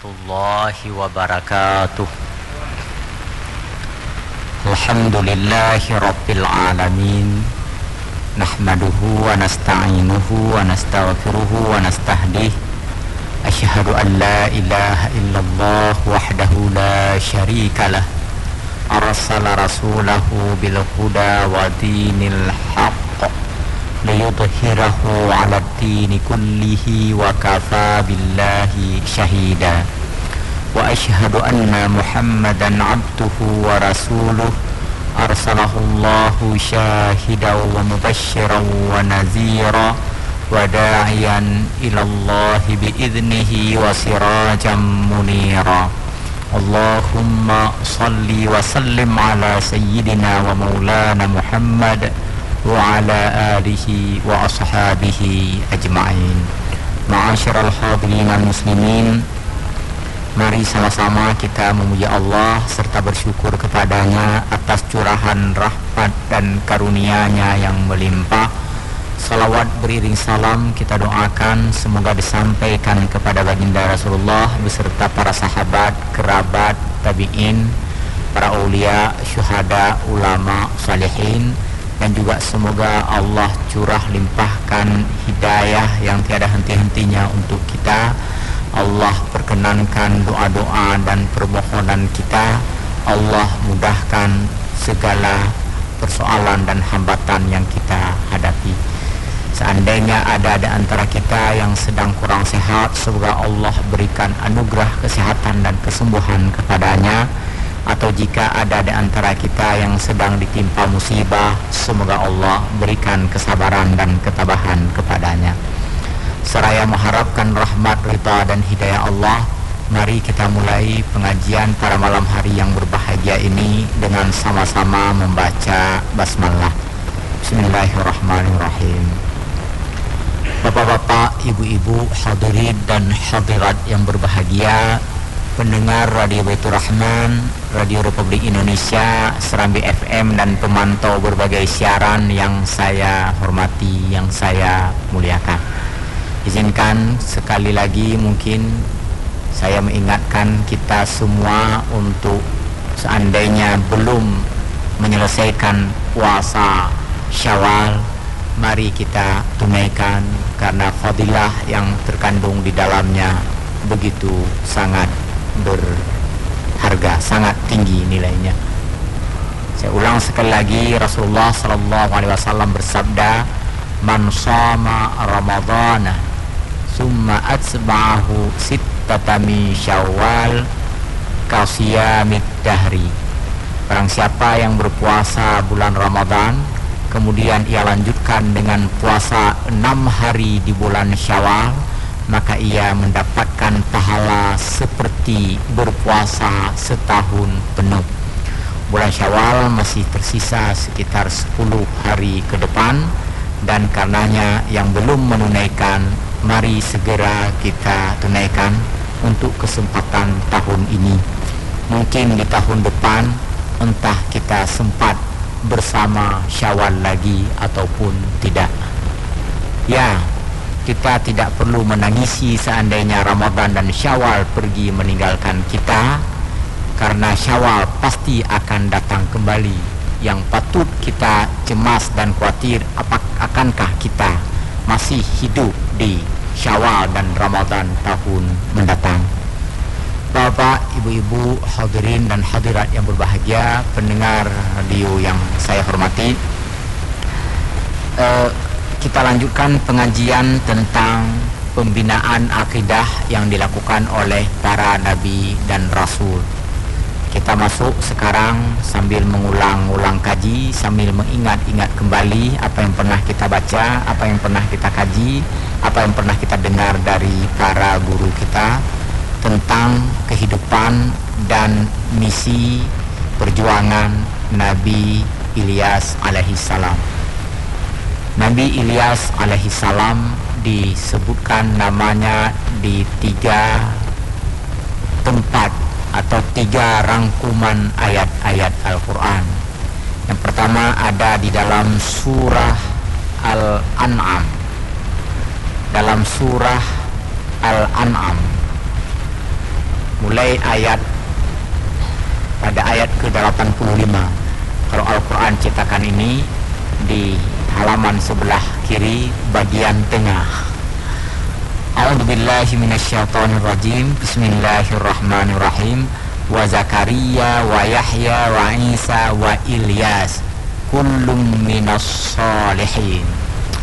warahmatullahi wabarakatuh. Alhamdulillahi rabbil alamin. Nahmaduhu wa nasta'inuhu wa nasta'afiruhu wa Ashhadu an la ilaha illallah wahdahu la sharika lah. Arsala rasulahu bil huda wa الدين كله وكفى بالله شهيدا. وأشهد أن محمدا عبده ورسوله. أرسله الله شاهدا ومبشرا ونذيرا وداعيا إلى الله بإذنه وسراجا منيرا. اللهم صل وسلم على سيدنا ومولانا محمد وعلى آله وأصحابه أجمعين معاشر الحاضرين المسلمين Mari sama-sama kita memuji Allah serta bersyukur kepadanya atas curahan rahmat dan karunia-Nya yang melimpah. Salawat beriring salam kita doakan semoga disampaikan kepada baginda Rasulullah beserta para sahabat, kerabat, tabi'in, para ulia, syuhada, ulama, salihin dan juga semoga Allah curah limpahkan hidayah yang tiada henti-hentinya untuk kita. Allah perkenankan doa-doa dan permohonan kita. Allah mudahkan segala persoalan dan hambatan yang kita hadapi. Seandainya ada di antara kita yang sedang kurang sehat Semoga Allah berikan anugerah kesehatan dan kesembuhan kepadanya Atau jika ada di antara kita yang sedang ditimpa musibah Semoga Allah berikan kesabaran dan ketabahan kepadanya. Seraya mengharapkan rahmat, rita dan hidayah Allah Mari kita mulai pengajian pada malam hari yang berbahagia ini Dengan sama-sama membaca basmalah. Bismillahirrahmanirrahim. Bapak-bapak, ibu-ibu, hadirin dan hadirat yang berbahagia Pendengar Radio Baitur Rahman, Radio Republik Indonesia, Serambi FM dan pemantau berbagai siaran yang saya hormati, yang saya muliakan. Izinkan sekali lagi mungkin saya mengingatkan kita semua untuk seandainya belum menyelesaikan puasa Syawal, mari kita tunaikan karena fadilah yang terkandung di dalamnya begitu sangat berharga, sangat tinggi nilainya. Saya ulang sekali lagi Rasulullah sallallahu alaihi wasallam bersabda, "Man shama Ramadhana summa atsba'ahu sittata min syawal kasiyamid dahri Barang siapa yang berpuasa bulan Ramadan Kemudian ia lanjutkan dengan puasa enam hari di bulan syawal Maka ia mendapatkan pahala seperti berpuasa setahun penuh Bulan syawal masih tersisa sekitar 10 hari ke depan Dan karenanya yang belum menunaikan mari segera kita tunaikan untuk kesempatan tahun ini. Mungkin di tahun depan entah kita sempat bersama Syawal lagi ataupun tidak. Ya, kita tidak perlu menangisi seandainya Ramadan dan Syawal pergi meninggalkan kita karena Syawal pasti akan datang kembali. Yang patut kita cemas dan khawatir apakah akankah kita masih hidup di Syawal dan Ramadan tahun mendatang. Bapak, Ibu-ibu, hadirin dan hadirat yang berbahagia, pendengar radio yang saya hormati. Eh, kita lanjutkan pengajian tentang pembinaan akidah yang dilakukan oleh para nabi dan rasul. Kita masuk sekarang sambil mengulang-ulang kaji, sambil mengingat-ingat kembali apa yang pernah kita baca, apa yang pernah kita kaji, apa yang pernah kita dengar dari para guru kita tentang kehidupan dan misi perjuangan Nabi Ilyas alaihi salam. Nabi Ilyas alaihi salam disebutkan namanya di tiga tempat atau tiga rangkuman ayat-ayat Al-Quran. Yang pertama ada di dalam surah Al-An'am. Dalam surah Al-An'am. Mulai ayat pada ayat ke-85 kalau Al-Quran cetakan ini di halaman sebelah kiri bagian tengah. A'udzu billahi minasyaitonir rajim Bismillahirrahmanirrahim. Wa Zakaria wa Yahya wa Isa wa Ilyas. Kullum minas salihin.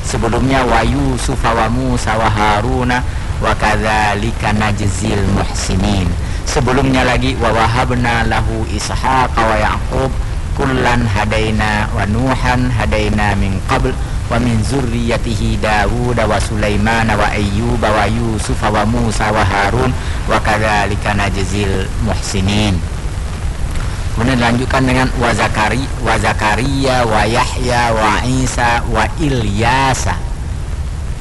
Sebelumnya wa Yusuf wa Musa wa Haruna wa kadzalika najzil muhsinin. Sebelumnya lagi wa wahabna lahu ishaq wa yaqub kullan hadaina wa nuhan hadaina min qabl wa min zurriyyatihi Dawud wa Sulaiman wa Ayyub wa Yusuf wa Musa wa Harun wa kadzalika najzil muhsinin. Kemudian dilanjutkan dengan wa Zakari wa Zakaria wa Yahya wa Isa wa Ilyasa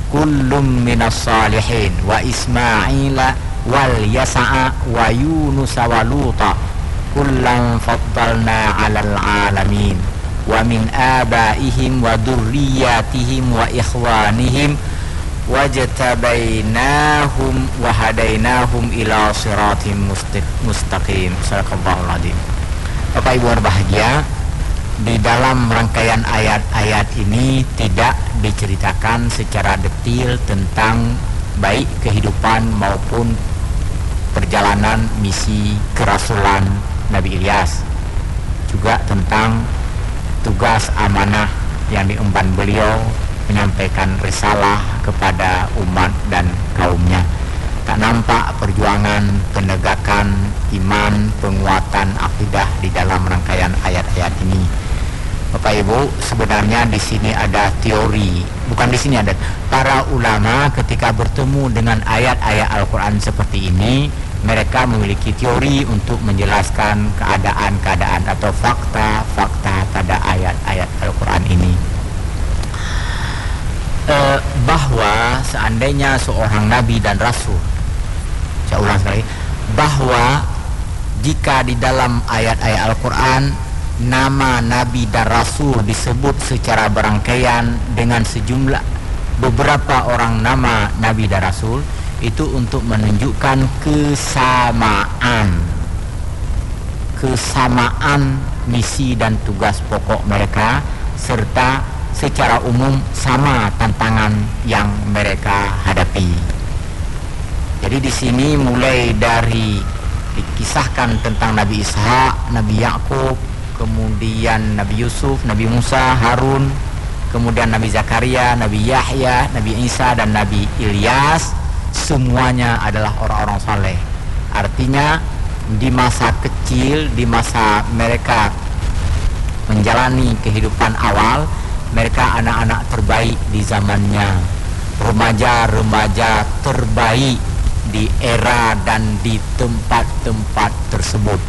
kullum minas salihin wa Ismaila wal Yasa'a wa Yunus wa Luta faddalna 'alal 'alamin. Wa min abaihim wa ikhwanihim. Wajtabainahum wa hadainahum ila siratim mustaqim. Sadaqallahul azim. Bapak Ibu berbahagia di dalam rangkaian ayat-ayat ini tidak diceritakan secara detil tentang baik kehidupan maupun perjalanan misi kerasulan Nabi Ilyas. Juga tentang tugas amanah yang diemban beliau menyampaikan risalah kepada umat dan kaumnya. Tak nampak perjuangan penegakan iman penguatan akidah di dalam rangkaian ayat-ayat ini. Bapak Ibu sebenarnya di sini ada teori bukan di sini ada para ulama ketika bertemu dengan ayat-ayat Al-Quran seperti ini mereka memiliki teori untuk menjelaskan keadaan-keadaan atau fakta-fakta pada ayat-ayat Al-Quran ini. E, bahwa seandainya seorang nabi dan rasul saya ulang sekali bahwa jika di dalam ayat-ayat Al-Quran nama nabi dan rasul disebut secara berangkaian dengan sejumlah beberapa orang nama nabi dan rasul itu untuk menunjukkan kesamaan kesamaan misi dan tugas pokok mereka serta secara umum sama tantangan yang mereka hadapi. Jadi di sini mulai dari dikisahkan tentang Nabi Ishak, Nabi Yakub, kemudian Nabi Yusuf, Nabi Musa, Harun, kemudian Nabi Zakaria, Nabi Yahya, Nabi Isa dan Nabi Ilyas semuanya adalah orang-orang saleh. Artinya di masa kecil, di masa mereka menjalani kehidupan awal, mereka anak-anak terbaik di zamannya. Remaja-remaja terbaik di era dan di tempat-tempat tersebut.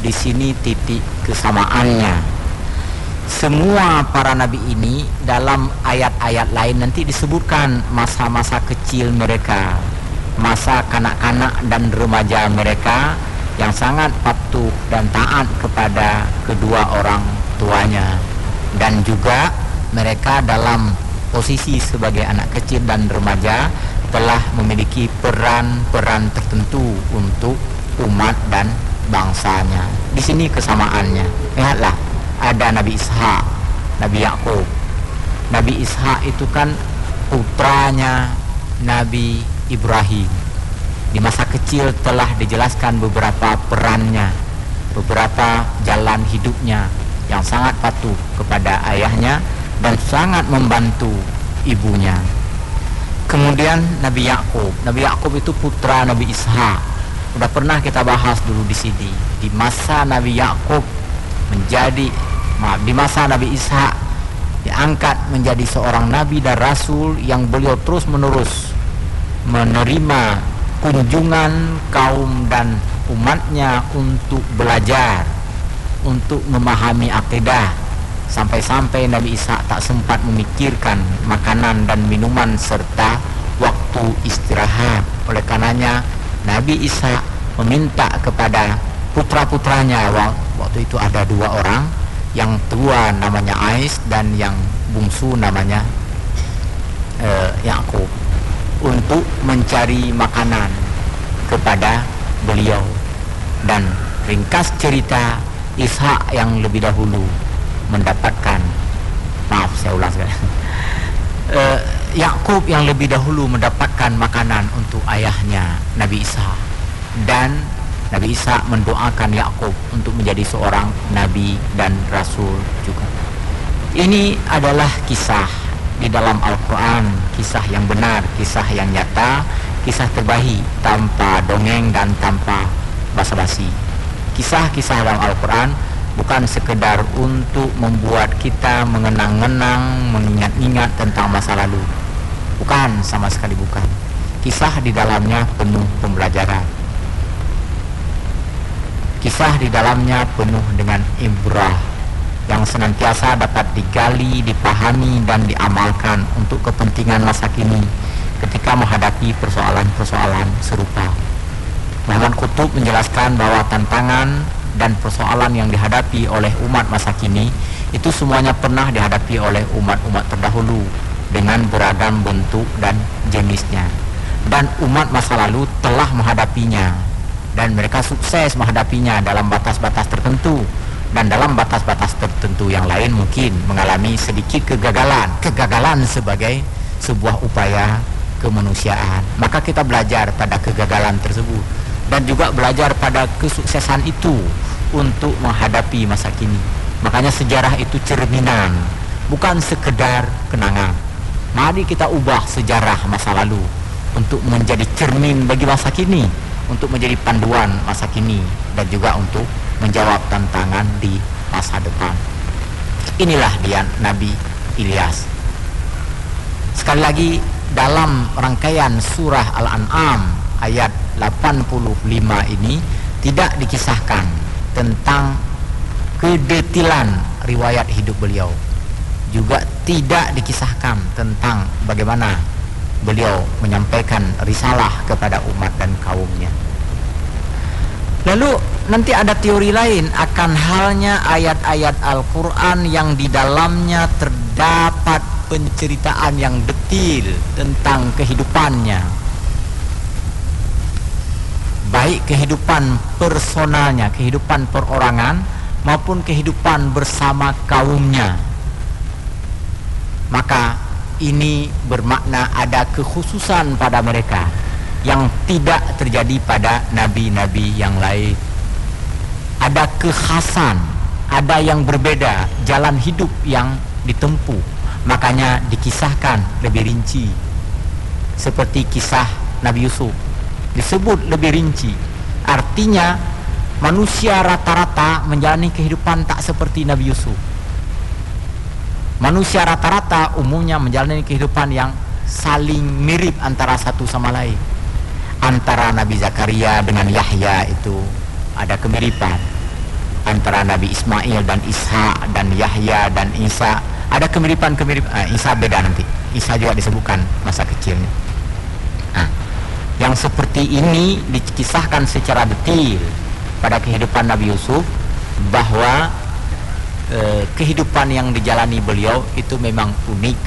Di sini titik kesamaannya. Semua para nabi ini dalam ayat-ayat lain nanti disebutkan masa-masa kecil mereka, masa kanak-kanak dan remaja mereka yang sangat patuh dan taat kepada kedua orang tuanya dan juga mereka dalam posisi sebagai anak kecil dan remaja telah memiliki peran-peran tertentu untuk umat dan bangsanya. Di sini kesamaannya. Lihatlah ada Nabi Ishak, Nabi Yakub. Nabi Ishak itu kan putranya Nabi Ibrahim. Di masa kecil telah dijelaskan beberapa perannya, beberapa jalan hidupnya yang sangat patuh kepada ayahnya dan sangat membantu ibunya. Kemudian Nabi Yakub, Nabi Yakub itu putra Nabi Ishak. Sudah pernah kita bahas dulu di sini. Di masa Nabi Yakub menjadi maaf di masa Nabi Ishak diangkat menjadi seorang nabi dan rasul yang beliau terus menerus menerima kunjungan kaum dan umatnya untuk belajar untuk memahami akidah. Sampai-sampai Nabi Ishak tak sempat memikirkan makanan dan minuman serta waktu istirahat. Oleh karenanya Nabi Ishak meminta kepada putra-putranya waktu itu ada dua orang. Yang tua namanya Ais dan yang bungsu namanya uh, Yakub untuk mencari makanan kepada beliau dan ringkas cerita Ishak yang lebih dahulu mendapatkan. Maaf saya sekali. Uh, Yakub yang lebih dahulu mendapatkan makanan untuk ayahnya Nabi Isa dan Nabi Isa mendoakan Yakub untuk menjadi seorang nabi dan rasul juga. Ini adalah kisah di dalam Al-Quran, kisah yang benar, kisah yang nyata, kisah terbaik tanpa dongeng dan tanpa basa-basi. Kisah-kisah dalam Al-Quran bukan sekedar untuk membuat kita mengenang-enang, mengingat-ingat tentang masa lalu. Bukan, sama sekali bukan. Kisah di dalamnya penuh pembelajaran. Kisah di dalamnya penuh dengan ibrah yang senantiasa dapat digali, dipahami, dan diamalkan untuk kepentingan masa kini ketika menghadapi persoalan-persoalan serupa. Muhammad Kutub menjelaskan bahwa tantangan dan persoalan yang dihadapi oleh umat masa kini itu semuanya pernah dihadapi oleh umat-umat terdahulu dengan beragam bentuk dan jenisnya dan umat masa lalu telah menghadapinya dan mereka sukses menghadapinya dalam batas-batas tertentu dan dalam batas-batas tertentu yang lain mungkin mengalami sedikit kegagalan. Kegagalan sebagai sebuah upaya kemanusiaan. Maka kita belajar pada kegagalan tersebut. Dan juga belajar pada kesuksesan itu untuk menghadapi masa kini. Makanya sejarah itu cerminan bukan sekedar kenangan. Mari kita ubah sejarah masa lalu untuk menjadi cermin bagi masa kini untuk menjadi panduan masa kini dan juga untuk menjawab tantangan di masa depan. Inilah dia Nabi Ilyas. Sekali lagi dalam rangkaian surah Al-An'am ayat 85 ini tidak dikisahkan tentang kedetilan riwayat hidup beliau. Juga tidak dikisahkan tentang bagaimana beliau menyampaikan risalah kepada umat dan kaumnya. Lalu nanti ada teori lain akan halnya ayat-ayat Al-Quran yang di dalamnya terdapat penceritaan yang detil tentang kehidupannya. Baik kehidupan personalnya, kehidupan perorangan maupun kehidupan bersama kaumnya. Maka ini bermakna ada kekhususan pada mereka yang tidak terjadi pada nabi-nabi yang lain. Ada kekhasan, ada yang berbeda jalan hidup yang ditempuh. Makanya dikisahkan lebih rinci. Seperti kisah Nabi Yusuf disebut lebih rinci. Artinya manusia rata-rata menjalani kehidupan tak seperti Nabi Yusuf manusia rata-rata umumnya menjalani kehidupan yang saling mirip antara satu sama lain antara Nabi Zakaria dengan Yahya itu ada kemiripan antara Nabi Ismail dan Ishak dan Yahya dan Isa. Ada kemiripan-kemiripan uh, Isa beda nanti. Isa juga disebutkan masa kecilnya. Nah, yang seperti ini dikisahkan secara detail pada kehidupan Nabi Yusuf bahwa eh, kehidupan yang dijalani beliau itu memang unik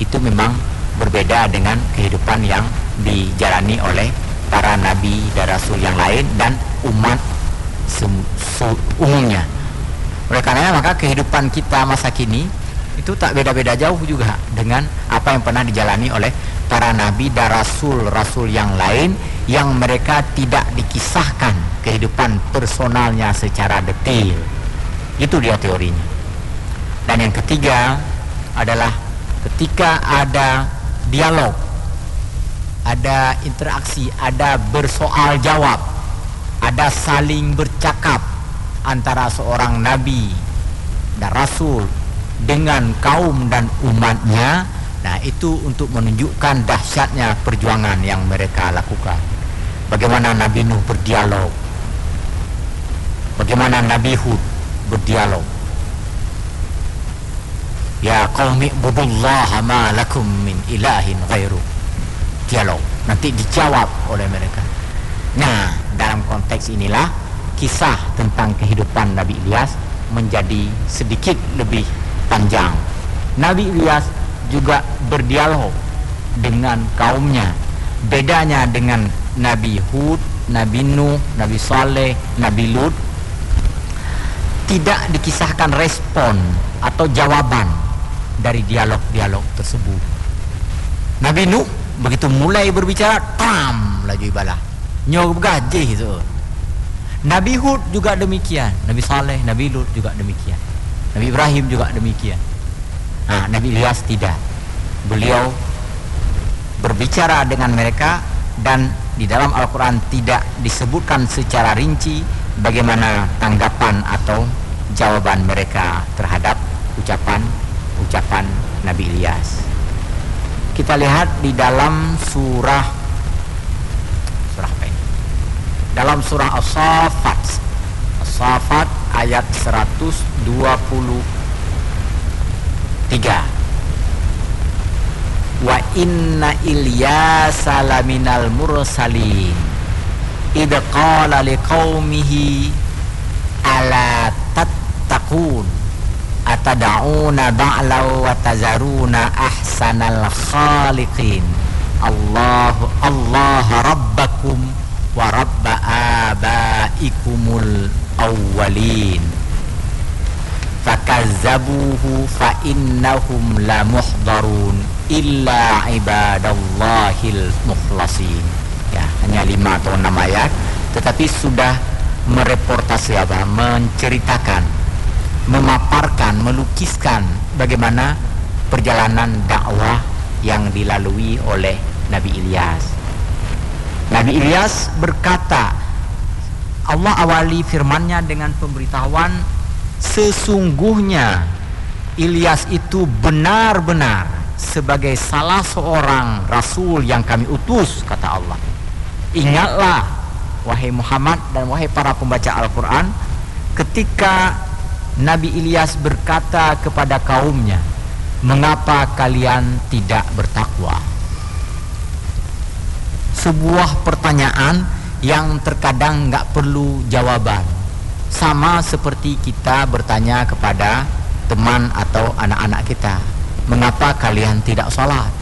itu memang berbeda dengan kehidupan yang dijalani oleh para nabi dan rasul yang lain dan umat umumnya oleh karena maka kehidupan kita masa kini itu tak beda-beda jauh juga dengan apa yang pernah dijalani oleh para nabi dan rasul-rasul yang lain yang mereka tidak dikisahkan kehidupan personalnya secara detail. Itu dia teorinya. Dan yang ketiga adalah ketika ada dialog, ada interaksi, ada bersoal jawab, ada saling bercakap antara seorang nabi dan rasul dengan kaum dan umatnya. Nah itu untuk menunjukkan dahsyatnya perjuangan yang mereka lakukan. Bagaimana Nabi Nuh berdialog? Bagaimana Nabi Hud berdialog? Ya qaumi budullaha ma lakum min ilahin ghairu. Dialog. Nanti dijawab oleh mereka. Nah dalam konteks inilah Kisah tentang kehidupan Nabi Ilyas Menjadi sedikit lebih panjang Nabi Ilyas juga berdialog dengan kaumnya Bedanya dengan Nabi Hud, Nabi Nuh, Nabi Saleh, Nabi Lut tidak dikisahkan respon atau jawaban dari dialog-dialog tersebut. Nabi Nuh begitu mulai berbicara, tam laju ibalah. Nyok gaji itu. Nabi Hud juga demikian, Nabi Saleh, Nabi Lut juga demikian. Nabi Ibrahim juga demikian. Nah, Nabi Ilyas tidak. Beliau berbicara dengan mereka dan di dalam Al-Quran tidak disebutkan secara rinci bagaimana tanggapan atau jawaban mereka terhadap ucapan-ucapan Nabi Ilyas. Kita lihat di dalam surah? Dalam surah As-Saffat. As-Saffat ayat 123 wa inna Ilyasa laminal mursalin. Id qala liqaumihi ala tattaqun? Atad'una ba'la wa tazaruna ahsanal khaliqin? Allah Allah rabbakum wa rabba abaikumul awwalin. Fakazzabuhu fa innahum la muhdarun illa ibadallahil mukhlasin. Ya hanya lima atau enam ayat tetapi sudah mereportasi apa? Menceritakan memaparkan melukiskan bagaimana perjalanan dakwah yang dilalui oleh Nabi Ilyas Nabi Ilyas berkata Allah awali firmannya dengan pemberitahuan sesungguhnya Ilyas itu benar-benar sebagai salah seorang rasul yang kami utus kata Allah. Ingatlah wahai Muhammad dan wahai para pembaca Al-Quran ketika Nabi Ilyas berkata kepada kaumnya mengapa kalian tidak bertakwa sebuah pertanyaan yang terkadang nggak perlu jawaban. Sama seperti kita bertanya kepada teman atau anak-anak kita mengapa kalian tidak sholat?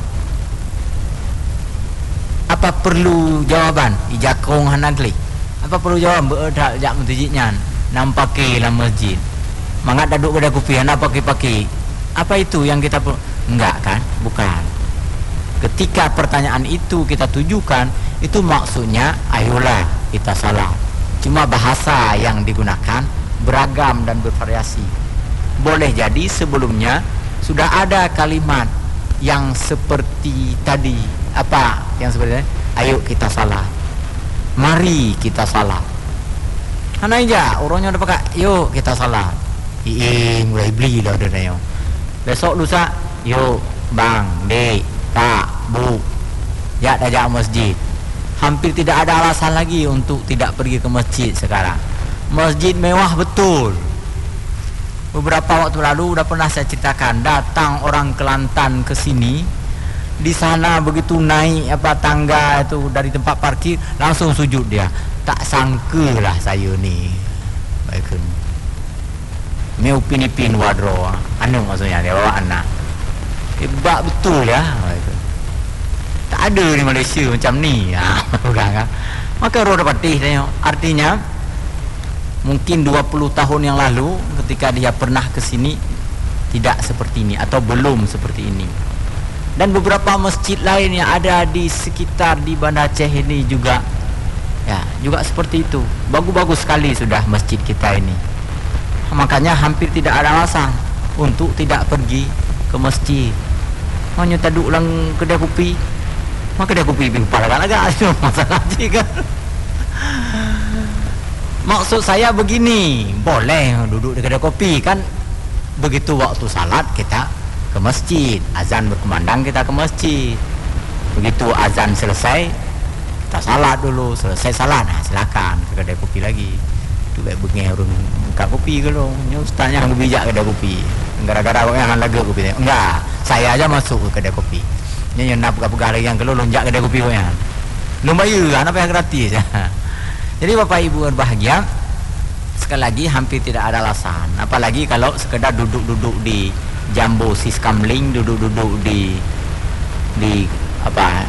Apa perlu jawaban? Ijakong hanagli apa perlu jawaban? Berdak jak masjidnya nampaki dalam masjid. Mangat duduk pada kupi anak paki-paki apa itu yang kita perlu? Enggak kan? Bukan ketika pertanyaan itu kita tujukan itu maksudnya ayolah kita salat cuma bahasa yang digunakan beragam dan bervariasi. Boleh jadi sebelumnya sudah ada kalimat yang seperti tadi apa yang seperti ayo kita salat mari kita salat Ana aja orangnya udah pakai yuk kita salat iing mulai beli dah udah besok lusa yuk bang dek pak bu. Ya dah masjid. Hampir tidak ada alasan lagi untuk tidak pergi ke masjid sekarang. Masjid mewah betul. Beberapa waktu lalu udah pernah saya ceritakan datang orang Kelantan ke sini di sana begitu naik apa tangga itu dari tempat parkir langsung sujud dia. Tak sangka lah saya ni. Baikkan me upin ipin wadro anu maksudnya dia bawa anak hebat betul ya tak ada di Malaysia macam ni. Ha, bukan kan maka roda patih artinya mungkin 20 tahun yang lalu ketika dia pernah ke sini tidak seperti ini atau belum seperti ini. Dan beberapa masjid lain yang ada di sekitar di Banda Aceh ini juga ya juga seperti itu. Bagus-bagus sekali sudah masjid kita ini. Makanya hampir tidak ada alasan untuk tidak pergi ke masjid hanya tadi ulang kedai kopi. Maka kedai kopi kepala kan agak. Masalah kan Maksud saya begini, boleh duduk di kedai kopi kan? Begitu waktu salat kita ke masjid, azan berkumandang kita ke masjid. Begitu azan selesai kita salat dulu, selesai salat nah silakan ke kedai kopi lagi. Itu kayak begini orang buka kopi ke lo, ustaznya yang bijak kedai kopi. Gara-gara yang lagu kopi enggak, saya aja masuk ke kedai kopi. Ini yang nak buka-buka lagi yang kalau lonjak kedai kopi ya. Lumayan, apa yang gratis. Jadi Bapak Ibu berbahagia Sekali lagi hampir tidak ada alasan Apalagi kalau sekedar duduk-duduk di Jambu Siskamling Duduk-duduk di Di apa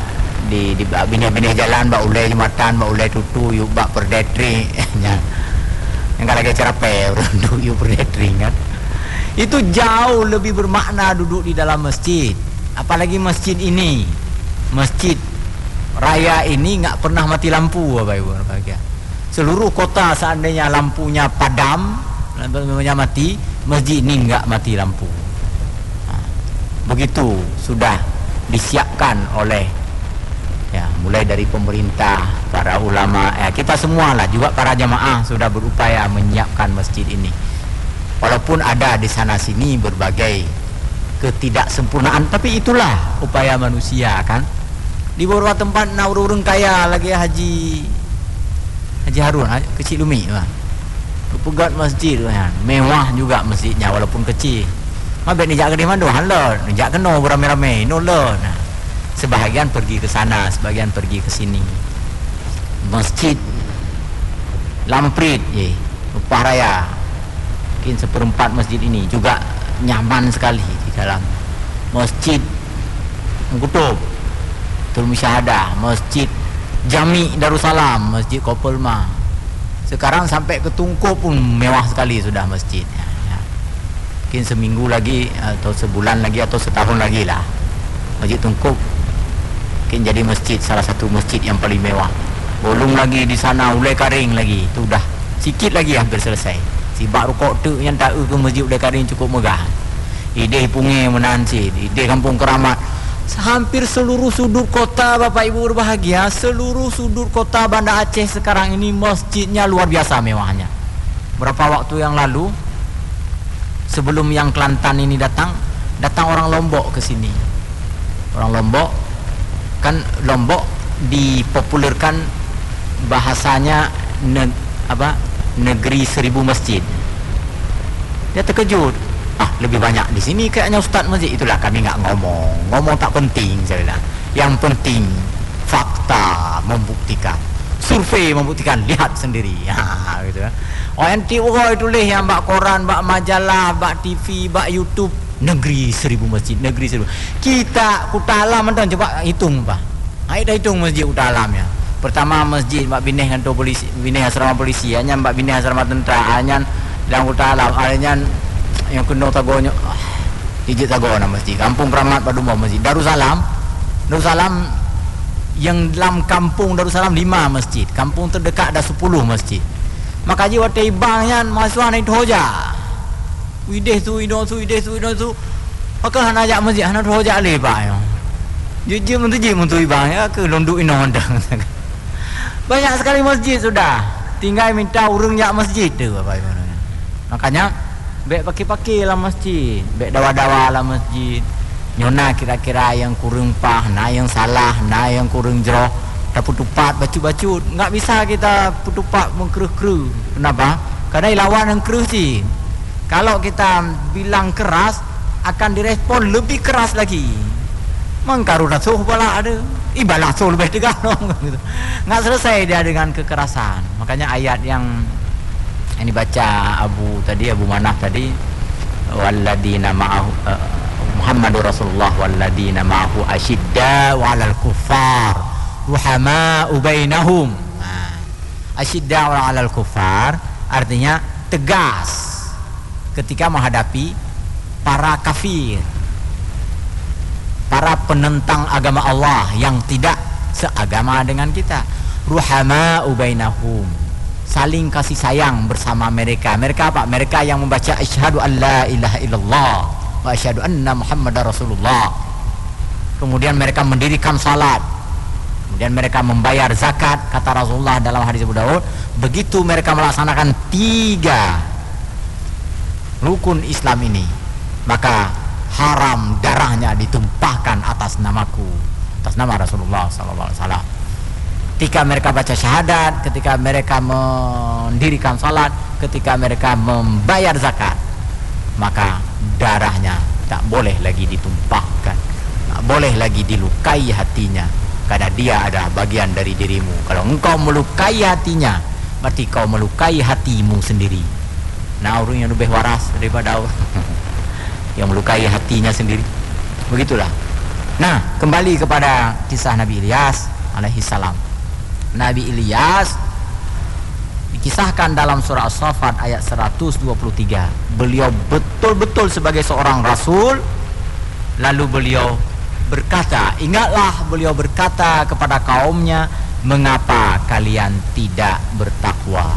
di di bini-bini jalan bak ulai jumatan bak ulai tutu yuk bak perdetri ya yang kalau lagi cerape rundu yuk perdetri kan itu jauh lebih bermakna duduk di dalam masjid. Apalagi masjid ini. Masjid raya ini nggak pernah mati lampu Bapak Ibu bahagia seluruh kota seandainya lampunya padam lampunya mati masjid ini nggak mati lampu. Begitu sudah disiapkan oleh ya mulai dari pemerintah para ulama ya kita semua lah juga para jamaah sudah berupaya menyiapkan masjid ini walaupun ada di sana sini berbagai ketidaksempurnaan tapi itulah upaya manusia kan? Di beberapa tempat nak urun kaya lagi haji Haji Harun kecil lumi lah pegat masjid kan mewah juga masjidnya walaupun kecil. Mabek ni jak ke mana? Halal jak kena beramai-ramai. No nah, sebahagian pergi ke sana sebahagian pergi ke sini. Masjid Lamprit ye. Upah Raya mungkin seperempat masjid ini juga nyaman sekali di dalam masjid Kutub. Tul Musyahadah Masjid Jami Darussalam Masjid Kopelma sekarang sampai ke Tungku pun mewah sekali sudah masjid. Ya, ya. mungkin seminggu lagi atau sebulan lagi atau setahun lagi lah Masjid Tungku mungkin jadi masjid salah satu masjid yang paling mewah. Bolong lagi di sana ulai karing lagi. Itu dah sikit lagi hampir selesai si bak rukuk tu yang tak ke masjid ulai karing cukup megah. Ide pungi menahan si ide kampung keramat. Hampir seluruh sudut kota Bapak Ibu berbahagia seluruh sudut kota Banda Aceh sekarang ini masjidnya luar biasa mewahnya. Berapa waktu yang lalu sebelum yang Kelantan ini datang datang orang Lombok ke sini. Orang Lombok kan Lombok dipopulerkan bahasanya ne, apa negeri seribu masjid. Dia terkejut. Ah lebih banyak di sini kayaknya ustaz masjid. Itulah kami nggak ngomong. Ngomong tak penting saya bilang. Yang penting fakta membuktikan. Survei membuktikan. Lihat sendiri. Ha gitu. Oh nanti oh tulis yang bak koran bak majalah bak TV bak YouTube. Negeri seribu masjid negeri seribu. Kita kutalam tuan coba hitung pak. Ayo dah hitung masjid kutalam ya pertama masjid bak binih kantor polisi binih asrama polisi. Hanya bak binih asrama tentera. Hanya dalam kutalam hanya yang kena tagonya ah, Ijit tago nama masjid. Kampung Keramat Padumah masjid. Darussalam. Darussalam yang dalam kampung Darussalam lima masjid. Kampung terdekat ada sepuluh masjid. Maka jiwa teibangnya mahasiswa naik hoja Wideh tu, wideh tu, wideh tu, wideh tu. Maka hana ajak masjid, hana hoja alih pak Jujur mentu jik mentu ibang ya ke londuk ino Banyak sekali masjid sudah. Tinggal minta urung jak masjid tu Bapak Ibu. Makanya Bek pakai-pakai lah masjid. Bek dawa-dawa lah masjid. Nyona kira-kira yang kurang pah Na yang salah Na yang kurang jeroh. Dah putupat bacut-bacut. Nggak bisa kita putupat mengkeruh-keruh. Kenapa? Karena lawan yang keruh sih Kalau kita bilang keras Akan direspon lebih keras lagi Mengkaru rasuh pula ada. Ibalah suh lebih tegak Nggak selesai dia dengan kekerasan. Makanya ayat yang ini baca Abu tadi Abu Manaf tadi walladina ma'ahu uh, Muhammadur Rasulullah walladina ma'ahu asyidda walal kufar ruhama bainahum. Nah, asyidda walal kufar artinya tegas ketika menghadapi para kafir para penentang agama Allah yang tidak seagama dengan kita ruhama bainahum saling kasih sayang bersama mereka. Mereka apa? Mereka yang membaca asyhadu an la ilaha illallah wa asyhadu anna muhammadar rasulullah. Kemudian mereka mendirikan salat. Kemudian mereka membayar zakat kata Rasulullah dalam hadis Abu Daud. Begitu mereka melaksanakan tiga rukun Islam ini, maka haram darahnya ditumpahkan atas namaku, atas nama Rasulullah sallallahu alaihi wasallam ketika mereka baca syahadat, ketika mereka mendirikan salat, ketika mereka membayar zakat, maka darahnya tak boleh lagi ditumpahkan, tak boleh lagi dilukai hatinya, karena dia adalah bagian dari dirimu. Kalau engkau melukai hatinya, berarti kau melukai hatimu sendiri. Nah, orang yang lebih waras daripada orang yang melukai hatinya sendiri. Begitulah. Nah, kembali kepada kisah Nabi Ilyas alaihi salam. Nabi Ilyas dikisahkan dalam surah As-Saffat ayat 123. Beliau betul-betul sebagai seorang rasul lalu beliau berkata, ingatlah beliau berkata kepada kaumnya, mengapa kalian tidak bertakwa?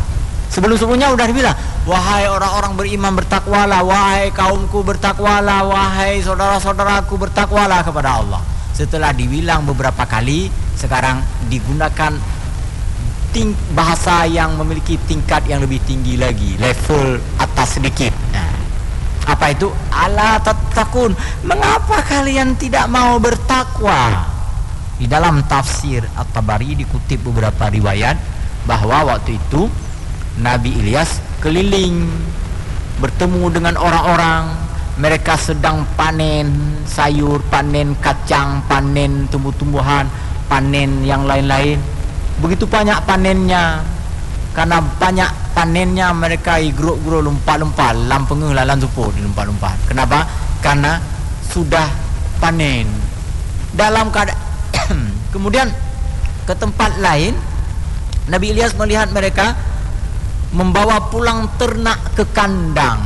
Sebelum-sebelumnya sudah dibilang, wahai orang-orang beriman bertakwalah, wahai kaumku bertakwalah, wahai saudara-saudaraku bertakwalah kepada Allah. Setelah dibilang beberapa kali, sekarang digunakan ting bahasa yang memiliki tingkat yang lebih tinggi lagi, level atas sedikit. Nah, apa itu? Allah tatakun. Mengapa kalian tidak mau bertakwa? Di dalam tafsir At-Tabari dikutip beberapa riwayat bahwa waktu itu Nabi Ilyas keliling bertemu dengan orang-orang mereka sedang panen sayur, panen kacang, panen tumbuh-tumbuhan, panen yang lain-lain. Begitu banyak panennya. Karena banyak panennya mereka igro-igro lompat-lompat, lampengah lalan supo di lompat-lompat. Kenapa? Karena sudah panen. Dalam keadaan kemudian ke tempat lain Nabi Ilyas melihat mereka membawa pulang ternak ke kandang.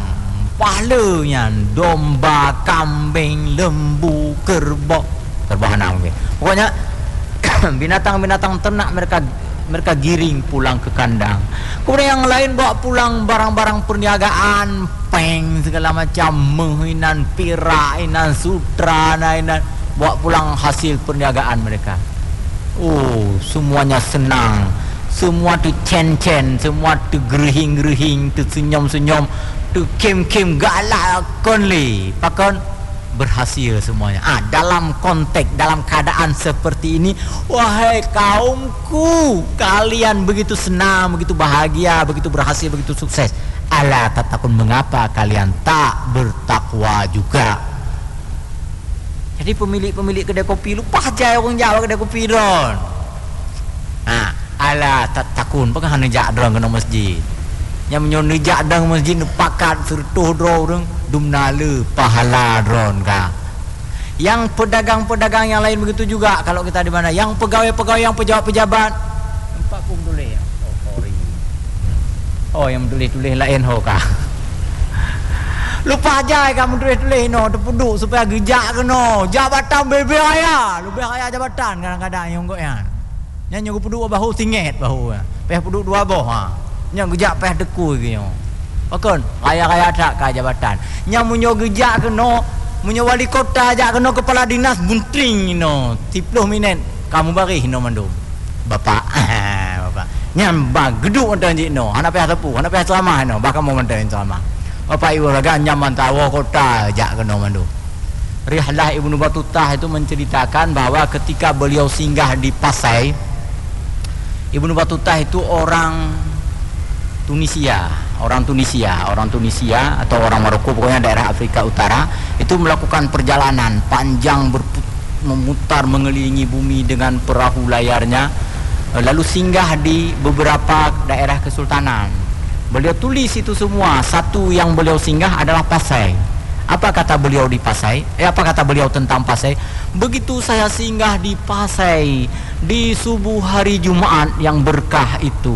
Pahalanya domba, kambing, lembu, kerbau. Kerbau anak pokoknya binatang-binatang ternak mereka mereka giring pulang ke kandang. Kemudian yang lain bawa pulang barang-barang perniagaan peng segala macam menginan pira inan sutra inan. Bawa pulang hasil perniagaan mereka. Oh semuanya senang semua tu cen-cen semua tu gerihing-gerihing tu senyum-senyum tu kem-kem galak kon li. Pakon berhasil semuanya. Ah dalam konteks dalam keadaan seperti ini wahai kaumku kalian begitu senang begitu bahagia begitu berhasil begitu sukses. Ala tatakun mengapa kalian tak bertakwa juga. Jadi pemilik-pemilik kedai kopi lupa aja orang Jawa kedai kopi don. Ah ala tatakun pakai hanya jadrong kena masjid. Yang menyon jadrong masjid pakat sertuh drong dumnale pahala dron ka. Yang pedagang-pedagang yang lain begitu juga. Kalau kita di mana yang pegawai-pegawai yang pejabat-pejabat. Empat pun tulis ya? Oh sorry. Oh yang tulis-tulis lain ho ka. Lupa aja kamu tulis-tulis no. Terpuduk supaya gejak ke no. Jabatan bebe raya. Lebih raya jabatan kadang-kadang yang kok ya Nya nyuruh peduk bahu tinget bahu. Peh peduk dua boh ha. Nya gejak peh deku gitu. Okon, raya-raya tak ka jabatan. Nya munyo gejak keno, munyo wali kota ajak keno kepala dinas buntring no. 30 minit kamu bari no mandum. Bapak, bapak. Nya ba geduk enten jik no. Anak peh tepu, anak peh ceramah no. Bakal mau menten ceramah. Bapak ibu raga nyaman tawo kota ajak keno mandum. Rihlah Ibnu Batutah itu menceritakan bahwa ketika beliau singgah di Pasai, Ibnu Battuta itu orang Tunisia, orang Tunisia, orang Tunisia atau orang Maroko pokoknya daerah Afrika Utara itu melakukan perjalanan panjang memutar mengelilingi bumi dengan perahu layarnya lalu singgah di beberapa daerah kesultanan. Beliau tulis itu semua. Satu yang beliau singgah adalah Pasai. Apa kata beliau di Pasai? Eh, apa kata beliau tentang Pasai? Begitu saya singgah di Pasai di subuh hari Jumat yang berkah itu,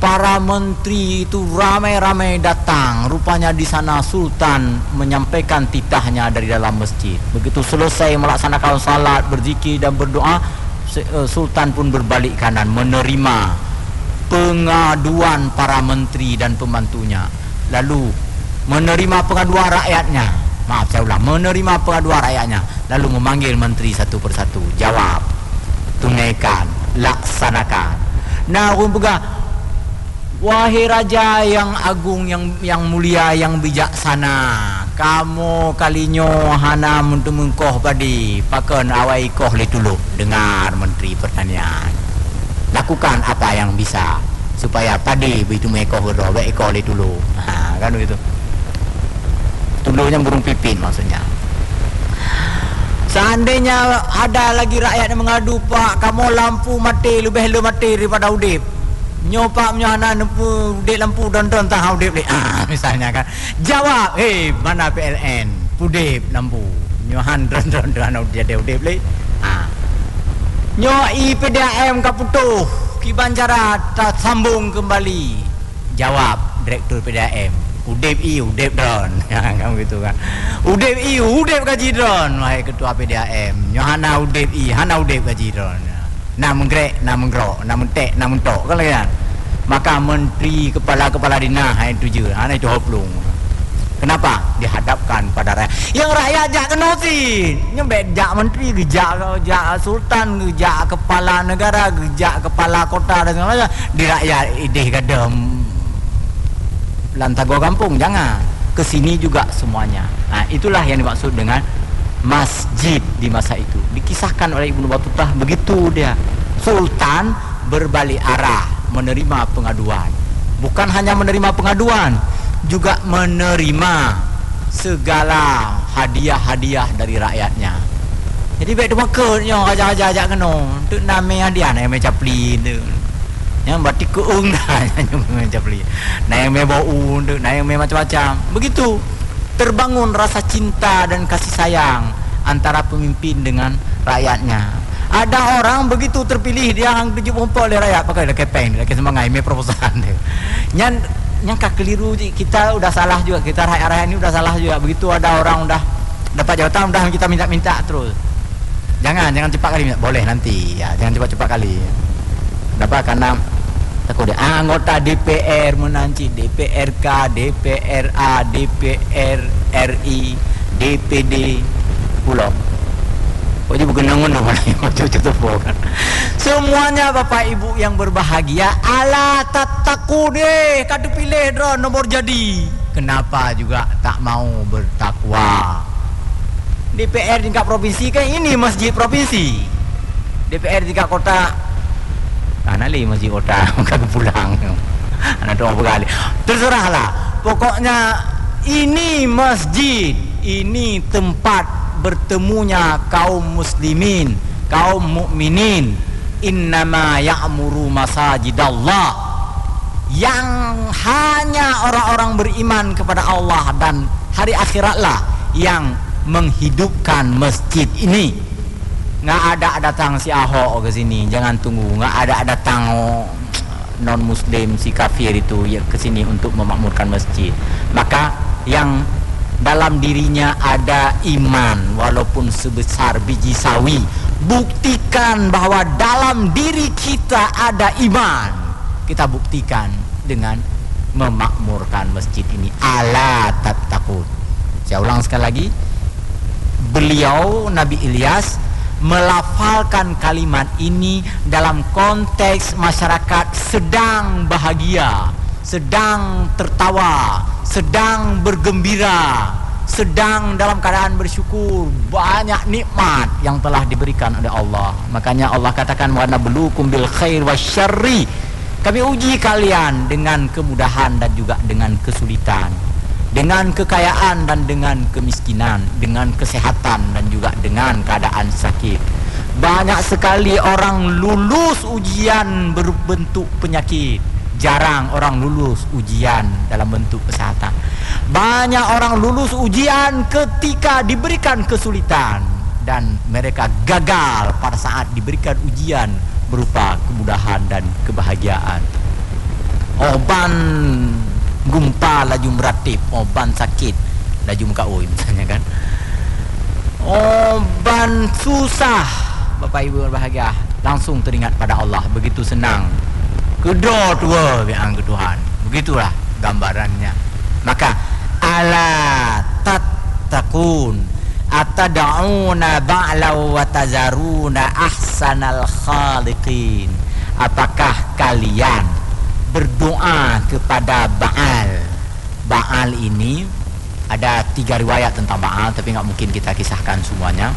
para menteri itu ramai-ramai datang. Rupanya di sana Sultan menyampaikan titahnya dari dalam masjid. Begitu selesai melaksanakan salat, berzikir dan berdoa, eh, Sultan pun berbalik kanan menerima pengaduan para menteri dan pembantunya. Lalu menerima pengaduan rakyatnya. Maaf saya ulang. Menerima pengaduan rakyatnya. Lalu memanggil menteri satu persatu. Jawab. Tunaikan. Laksanakan. Nah orang pegang. Wahai raja yang agung yang yang mulia yang bijaksana. Kamu kalinyo hana untuk mengkoh padi pakan awai koh dulu. Dengar menteri pertanian. Lakukan apa yang bisa supaya padi begitu mekoh berdoa ekoh le dulu. Ha kan begitu Tuluhnya burung pipin maksudnya. Seandainya ada lagi rakyat yang mengadu Pak kamu lampu mati lebih lu mati daripada udip. Nyopak punya anak lampu udip lampu dan don tahu udip ah, Misalnya kan. Jawab Hei mana PLN Udip lampu. Nyohan dron dron dron dia dia udah beli ha nyoi PDAM kaputuh ki banjara tak sambung kembali. Jawab direktur PDAM Udep i, udep drone Kan gitu kan? Udep i, udep gaji drone Wahai ketua PDAM Nyohana udep i, hana udep gaji drone Namun grek, namun grok, namun tek, namun tok. Kan lagi kan? Maka menteri kepala-kepala dinah Itu je, hana itu hoplung Kenapa? Dihadapkan pada rakyat. Yang rakyat jak kena sih Nyebek jak menteri, gejak jak sultan Gejak kepala negara, gejak kepala kota dan segala Di rakyat ideh kadang lantago kampung jangan. Ke sini juga semuanya. Nah itulah yang dimaksud dengan masjid di masa itu. Dikisahkan oleh Ibnu Battuta begitu dia. Sultan berbalik arah menerima pengaduan. Bukan hanya menerima pengaduan juga menerima segala hadiah-hadiah dari rakyatnya. Jadi baik tu makanya raja-raja ajak kena. Tu nama hadiah nama macam pli tu yang batik keung dah. Yang macam beli. Nah yang bau nah yang macam-macam. Begitu. Terbangun rasa cinta dan kasih sayang antara pemimpin dengan rakyatnya. Ada orang begitu terpilih dia yang tujuh puluh oleh rakyat. Pakai lagi kepeng lagi semangat. Ini proposan dia. Yang yang keliru kita udah salah juga. Kita rakyat-rakyat ini udah salah juga. Begitu ada orang udah dapat jawatan udah kita minta-minta terus. Jangan jangan cepat kali minta. Boleh nanti. Ya jangan cepat-cepat kali dapat karena takut dia anggota DPR menanci DPRK DPRA DPR RI DPD pulau. Oh dia bukan nama kan. Semuanya bapak ibu yang berbahagia Ala tataku deh Kadu pilih drone nomor jadi. Kenapa juga tak mau bertakwa? DPR tingkat provinsi kan ini masjid provinsi. DPR tingkat kota Anak li masjid kota Bukan pulang. Anak doa berkali Terserahlah. Pokoknya Ini masjid Ini tempat Bertemunya kaum muslimin Kaum mukminin. Innama ya'muru masajidallah. Yang hanya orang-orang beriman kepada Allah Dan hari akhiratlah Yang menghidupkan masjid ini nggak ada datang si Ahok ke sini. Jangan tunggu. Nggak ada datang non muslim si kafir itu ya ke sini untuk memakmurkan masjid. Maka yang dalam dirinya ada iman walaupun sebesar biji sawi buktikan bahwa dalam diri kita ada iman. Kita buktikan dengan memakmurkan masjid ini. Ala takut saya ulang sekali lagi. Beliau Nabi Ilyas melafalkan kalimat ini dalam konteks masyarakat sedang bahagia, sedang tertawa, sedang bergembira, sedang dalam keadaan bersyukur, banyak nikmat yang telah diberikan oleh Allah. Makanya Allah katakan wa nabluukum bil khair wasyarri. Kami uji kalian dengan kemudahan dan juga dengan kesulitan dengan kekayaan dan dengan kemiskinan, dengan kesehatan dan juga dengan keadaan sakit. Banyak sekali orang lulus ujian berbentuk penyakit. Jarang orang lulus ujian dalam bentuk kesehatan. Banyak orang lulus ujian ketika diberikan kesulitan dan mereka gagal pada saat diberikan ujian berupa kemudahan dan kebahagiaan. Oban gumpa laju meratip. Oban sakit. Laju muka oi misalnya kan. Oban susah. Bapak Ibu berbahagia langsung teringat pada Allah. Begitu senang. Kedua dua yang ke Tuhan. Begitulah gambarannya. Maka ala tattaqun atad'una ba'la wa tazaruna ahsanal khaliqin. Apakah kalian berdoa kepada Baal. Baal ini ada tiga riwayat tentang Baal, tapi nggak mungkin kita kisahkan semuanya.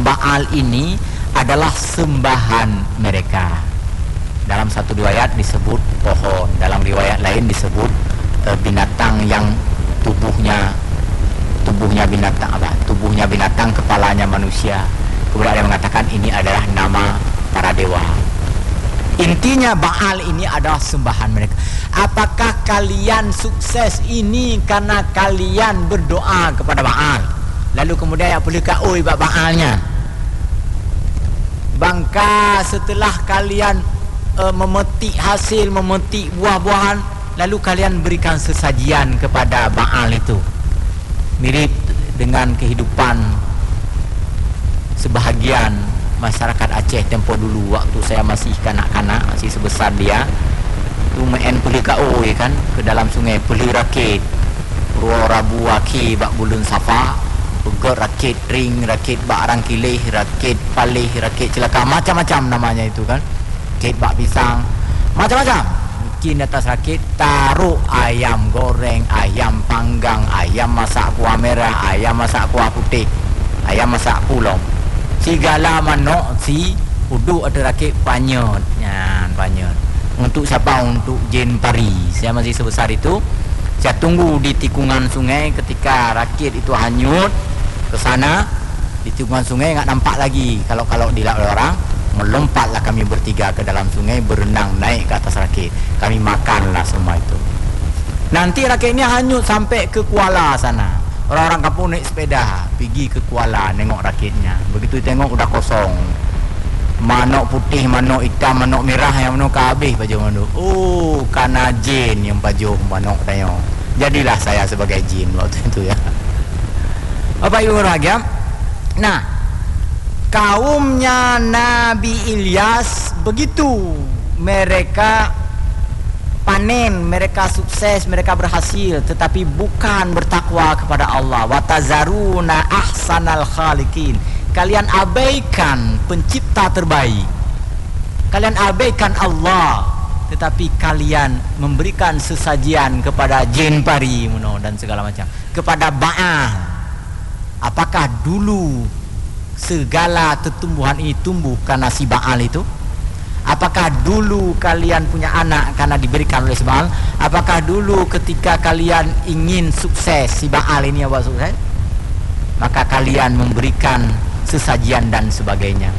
Baal ini adalah sembahan mereka. Dalam satu riwayat disebut pohon, dalam riwayat lain disebut e, binatang yang tubuhnya tubuhnya binatang apa? Tubuhnya binatang, kepalanya manusia. Kemudian ada yang mengatakan ini adalah nama para dewa Intinya Baal ini adalah sembahan mereka. Apakah kalian sukses ini karena kalian berdoa kepada Baal? lalu kemudian yang boleh kau ibak baalnya bangka setelah kalian uh, memetik hasil memetik buah-buahan lalu kalian berikan sesajian kepada baal itu mirip dengan kehidupan sebahagian masyarakat Aceh tempoh dulu. Waktu saya masih kanak-kanak masih sebesar dia tu main peli kau ya kan ke dalam sungai peli rakit. Ruo rabu waki bak bulun safa pegot rakit ring rakit bak arang kilih rakit palih rakit celaka. Macam-macam namanya itu kan. Rakit bak pisang. Macam-macam. Bikin atas rakit taruh ayam goreng ayam panggang ayam masak kuah merah ayam masak kuah putih ayam masak pulau segala manok si uduk ada rakit panyot yan panyot untuk siapa untuk jin pari saya masih sebesar itu. Saya tunggu di tikungan sungai ketika rakit itu hanyut ke sana. Di tikungan sungai nggak nampak lagi. Kalau kalau oleh orang melompatlah kami bertiga ke dalam sungai berenang naik ke atas rakit. Kami makanlah semua itu. Nanti rakitnya hanyut sampai ke Kuala sana orang-orang kampung naik sepeda pergi ke Kuala nengok rakitnya begitu tengok udah kosong manok putih, manok hitam, manok merah yang manok habis baju manok. Oh, karena jin yang baju manok tanya. Jadilah saya sebagai jin waktu itu ya. Apa ibu berbahagia? Nah, kaumnya Nabi Ilyas begitu mereka panen mereka sukses mereka berhasil tetapi bukan bertakwa kepada Allah. Watazaruna ahsanal khaliqin. Kalian abaikan pencipta terbaik. Kalian abaikan Allah tetapi kalian memberikan sesajian kepada jin pari dan segala macam. Kepada Baal apakah dulu segala tumbuhan ini tumbuh karena si Baal itu? Apakah dulu kalian punya anak karena diberikan oleh si Baal? Apakah dulu ketika kalian ingin sukses si Baal ini apa sukses? Maka kalian memberikan sesajian dan sebagainya.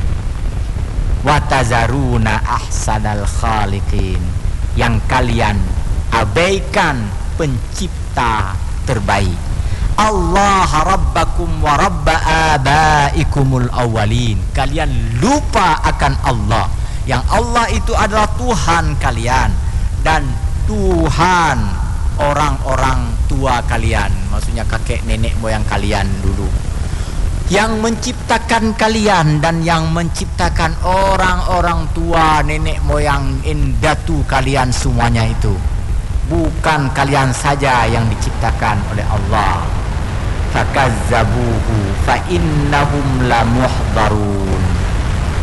Watazaruna ahsanal khaliqin yang kalian abaikan pencipta terbaik. Allah rabbakum wa rabba abaikumul awwalin kalian lupa akan Allah yang Allah itu adalah Tuhan kalian dan Tuhan orang-orang tua kalian. Maksudnya kakek nenek moyang kalian dulu. Yang menciptakan kalian dan yang menciptakan orang-orang tua nenek moyang indatu kalian semuanya itu. Bukan kalian saja yang diciptakan oleh Allah. Fakazzabuhu fa innahum la muhdarun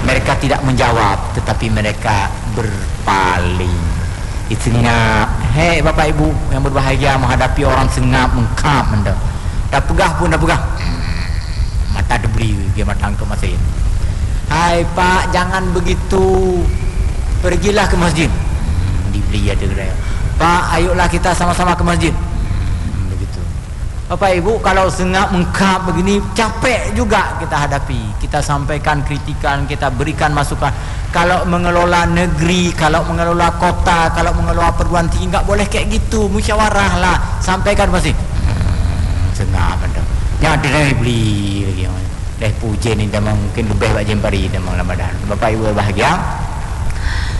mereka tidak menjawab tetapi mereka berpaling. Sengap hei bapak ibu yang berbahagia menghadapi orang sengap mengkap anda dah pegah pun dah pegah. Mata debri dia matang ke masjid. Hai pak jangan begitu. Pergilah ke masjid. Dibeli ada pak ayolah kita sama-sama ke masjid Bapak Ibu kalau sengap mengkap begini capek juga kita hadapi. Kita sampaikan kritikan kita berikan masukan. Kalau mengelola negeri kalau mengelola kota kalau mengelola perguruan tinggi enggak boleh kayak gitu. Musyawarah lah. Sampaikan masih. Hmm, sengap anda jangan dia beli lagi deh puji ni dah mungkin lebih bak jempari dah. Ramadan Bapak Ibu bahagia.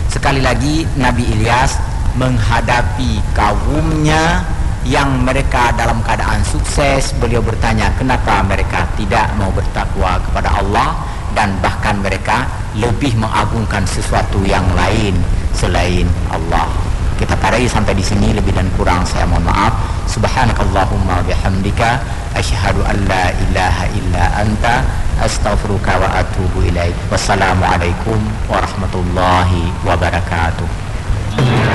Sekali lagi Nabi Ilyas menghadapi kaumnya yang mereka dalam keadaan sukses beliau bertanya kenapa mereka tidak mau bertakwa kepada Allah? Dan bahkan mereka lebih mengagungkan sesuatu yang lain selain Allah. Kita tarik sampai di sini lebih dan kurang saya mohon maaf. Subhanakallahumma bihamdika asyhadu an la ilaha illa anta astaghfiruka wa atubu ilaik. Wassalamualaikum warahmatullahi wabarakatuh